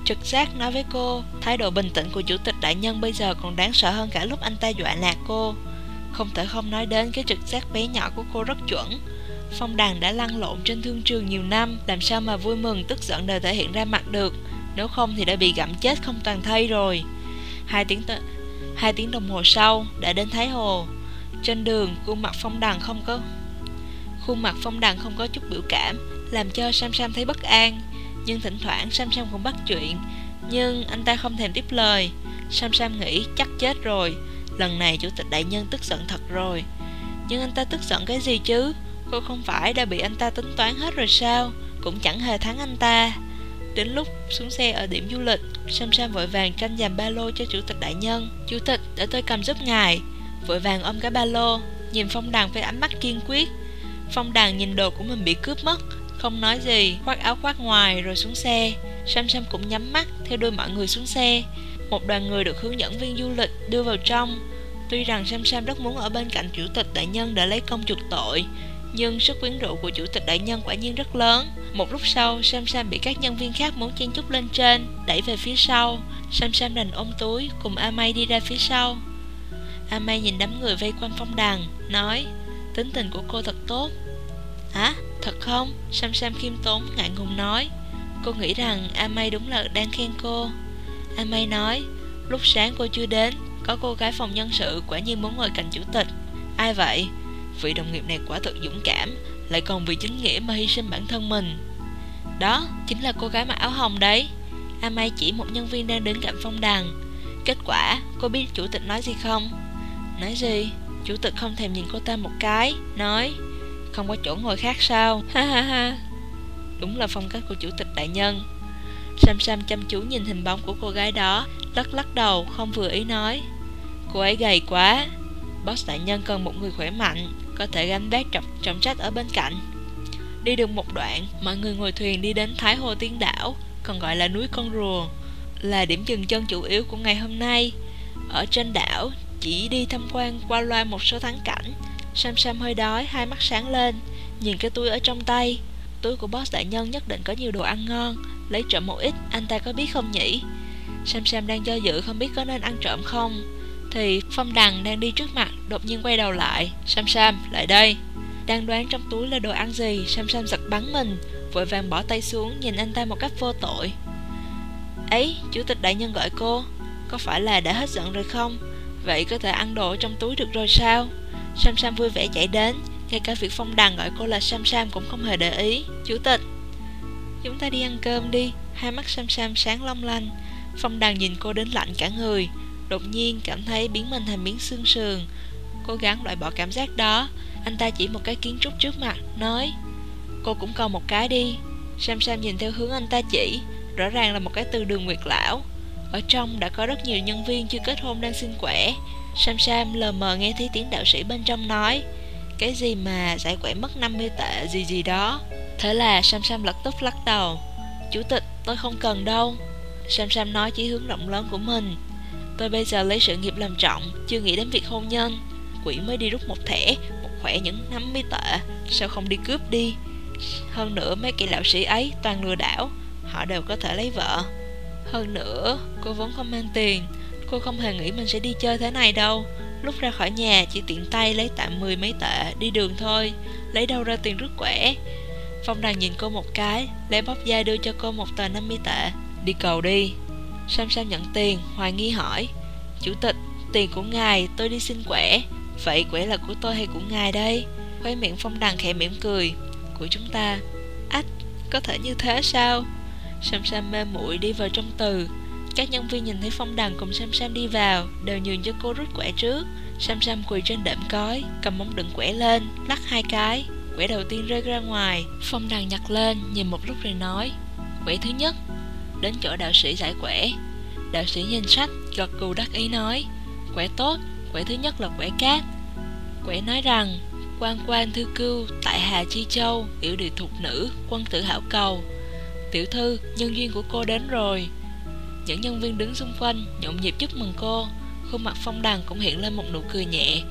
Trực giác nói với cô Thái độ bình tĩnh của chủ tịch đại nhân bây giờ còn đáng sợ hơn cả lúc anh ta dọa nạt cô. Không thể không nói đến cái trực giác bé nhỏ của cô rất chuẩn. Phong đàn đã lăn lộn trên thương trường nhiều năm, Làm sao mà vui mừng tức giận đều thể hiện ra mặt được? Nếu không thì đã bị gặm chết không toàn thây rồi. Hai tiếng t- hai tiếng đồng hồ sau, đã đến Thái Hồ. Trên đường, khuôn mặt Phong đàn không có, Khuôn mặt Phong đàn không có chút biểu cảm, Làm cho Sam Sam thấy bất an. Nhưng thỉnh thoảng Sam Sam cũng bắt chuyện, Nhưng anh ta không thèm tiếp lời. Sam Sam nghĩ chắc chết rồi, Lần này chủ tịch đại nhân tức giận thật rồi. Nhưng anh ta tức giận cái gì chứ? Cô không phải đã bị anh ta tính toán hết rồi sao? Cũng chẳng hề thắng anh ta. Đến lúc xuống xe ở điểm du lịch, Sam Sam vội vàng tranh giành ba lô cho chủ tịch đại nhân. Chủ tịch, để tôi cầm giúp ngài. Vội vàng ôm cái ba lô, Nhìn Phong Đằng với ánh mắt kiên quyết. Phong Đằng nhìn đồ của mình bị cướp mất, Không nói gì, Khoác áo khoác ngoài rồi xuống xe. Sam Sam cũng nhắm mắt, theo đuôi mọi người xuống xe. Một đoàn người được hướng dẫn viên du lịch đưa vào trong. Tuy rằng Sam Sam rất muốn ở bên cạnh chủ tịch đại nhân để lấy công chuộc tội nhưng sức quyến rũ của chủ tịch đại nhân quả nhiên rất lớn. Một lúc sau Sam Sam bị các nhân viên khác muốn chen chúc lên trên Đẩy về phía sau. Sam Sam đành ôm túi cùng A May đi ra phía sau. A May nhìn đám người vây quanh phong đàn, Nói Tính tình của cô thật tốt. Hả? Thật không? Sam Sam khiêm tốn ngại ngùng nói. Cô nghĩ rằng A May đúng là đang khen cô. A May nói Lúc sáng cô chưa đến Có cô gái phòng nhân sự quả nhiên muốn ngồi cạnh chủ tịch. Ai vậy? Vị đồng nghiệp này quả thực dũng cảm, lại còn vì chính nghĩa mà hy sinh bản thân mình. Đó chính là cô gái mặc áo hồng đấy. A mai chỉ một nhân viên đang đứng cạnh phong đằng kết quả, cô biết chủ tịch nói gì không? Nói gì? Chủ tịch không thèm nhìn cô ta một cái, nói, không có chỗ ngồi khác sao? Ha ha ha. Đúng là phong cách của chủ tịch đại nhân. Sam sam chăm chú nhìn hình bóng của cô gái đó, lắc lắc đầu, không vừa ý nói, cô ấy gầy quá. Boss đại nhân cần một người khỏe mạnh Có thể gánh vác trọng, trọng trách ở bên cạnh. Đi được một đoạn Mọi người ngồi thuyền đi đến Thái Hồ Tiên Đảo Còn gọi là núi Con Rùa Là điểm dừng chân chủ yếu của ngày hôm nay. Ở trên đảo Chỉ đi tham quan qua loa một số thắng cảnh Sam Sam hơi đói Hai mắt sáng lên Nhìn cái túi ở trong tay. Túi của boss đại nhân nhất định có nhiều đồ ăn ngon Lấy trộm một ít Anh ta có biết không nhỉ? Sam Sam đang do dự không biết có nên ăn trộm không. Thì Phong Đằng đang đi trước mặt, Đột nhiên quay đầu lại. Sam Sam, lại đây. Đang đoán trong túi là đồ ăn gì, Sam Sam giật bắn mình, Vội vàng bỏ tay xuống, nhìn anh ta một cách vô tội. Ấy, chủ tịch đại nhân gọi cô. Có phải là đã hết giận rồi không? Vậy có thể ăn đồ trong túi được rồi sao? Sam Sam vui vẻ chạy đến, ngay cả việc Phong Đằng gọi cô là Sam Sam cũng không hề để ý. Chủ tịch, Chúng ta đi ăn cơm đi. Hai mắt Sam Sam sáng long lanh. Phong Đằng nhìn cô đến lạnh cả người. Đột nhiên cảm thấy biến mình thành biến xương sườn. Cố gắng loại bỏ cảm giác đó. Anh ta chỉ một cái kiến trúc trước mặt, Nói, Cô cũng còn một cái đi. Sam Sam nhìn theo hướng anh ta chỉ, Rõ ràng là một cái từ đường Nguyệt Lão. Ở trong đã có rất nhiều nhân viên chưa kết hôn đang xin quẻ Sam Sam lờ mờ nghe thấy tiếng đạo sĩ bên trong nói, Cái gì mà giải quẻ mất 50 tệ gì gì đó. Thế là Sam Sam lật tức lắc đầu, Chủ tịch, tôi không cần đâu. Sam Sam nói chỉ hướng rộng lớn của mình. Tôi bây giờ lấy sự nghiệp làm trọng, Chưa nghĩ đến việc hôn nhân. Quỷ mới đi rút một thẻ, Một khỏe những 50 tệ, Sao không đi cướp đi? Hơn nữa mấy kỳ lão sĩ ấy toàn lừa đảo, Họ đều có thể lấy vợ. Hơn nữa, cô vốn không mang tiền, Cô không hề nghĩ mình sẽ đi chơi thế này đâu. Lúc ra khỏi nhà, chỉ tiện tay lấy tạm mười mấy tệ, Đi đường thôi, Lấy đâu ra tiền rút quẻ. Phong đàn nhìn cô một cái, Lấy bóp da đưa cho cô một tờ 50 tệ, Đi cầu đi. Sam Sam nhận tiền, Hoài nghi hỏi. Chủ tịch, tiền của ngài, tôi đi xin quẻ. Vậy quẻ là của tôi hay của ngài đây? Khoe miệng phong đằng khẽ mỉm cười. Của chúng ta. Ách, có thể như thế sao? Sam Sam mê muội đi vào trong từ. Các nhân viên nhìn thấy phong đằng cùng Sam Sam đi vào, Đều nhường cho cô rút quẻ trước. Sam Sam quỳ trên đệm cói, Cầm móng đựng quẻ lên, Lắc hai cái. Quẻ đầu tiên rơi ra ngoài, Phong đằng nhặt lên, Nhìn một lúc rồi nói, Quẻ thứ nhất Đến chỗ đạo sĩ giải quẻ. Đạo sĩ nhìn sách Gật gù đắc ý nói, Quẻ tốt, Quẻ thứ nhất là quẻ cát. Quẻ nói rằng, quan quan thư cưu tại Hà Chi Châu Yểu điều thục nữ, Quân tử hảo cầu. Tiểu thư, Nhân duyên của cô đến rồi. Những nhân viên đứng xung quanh Nhộn nhịp chúc mừng cô. Khuôn mặt phong đằng cũng hiện lên một nụ cười nhẹ.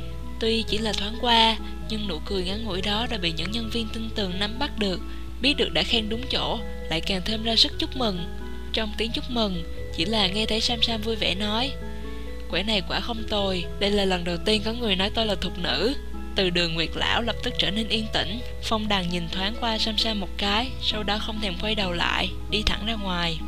Tuy chỉ là thoáng qua, Nhưng nụ cười ngắn ngủi đó đã bị những nhân viên tin tường nắm bắt được, Biết được đã khen đúng chỗ, Lại càng thêm ra sức chúc mừng. Trong tiếng chúc mừng, Chỉ là nghe thấy Sam Sam vui vẻ nói, Quẻ này quả không tồi, Đây là lần đầu tiên có người nói tôi là thục nữ. Từ đường Nguyệt Lão lập tức trở nên yên tĩnh, Phong đằng nhìn thoáng qua Sam Sam một cái, Sau đó không thèm quay đầu lại, Đi thẳng ra ngoài.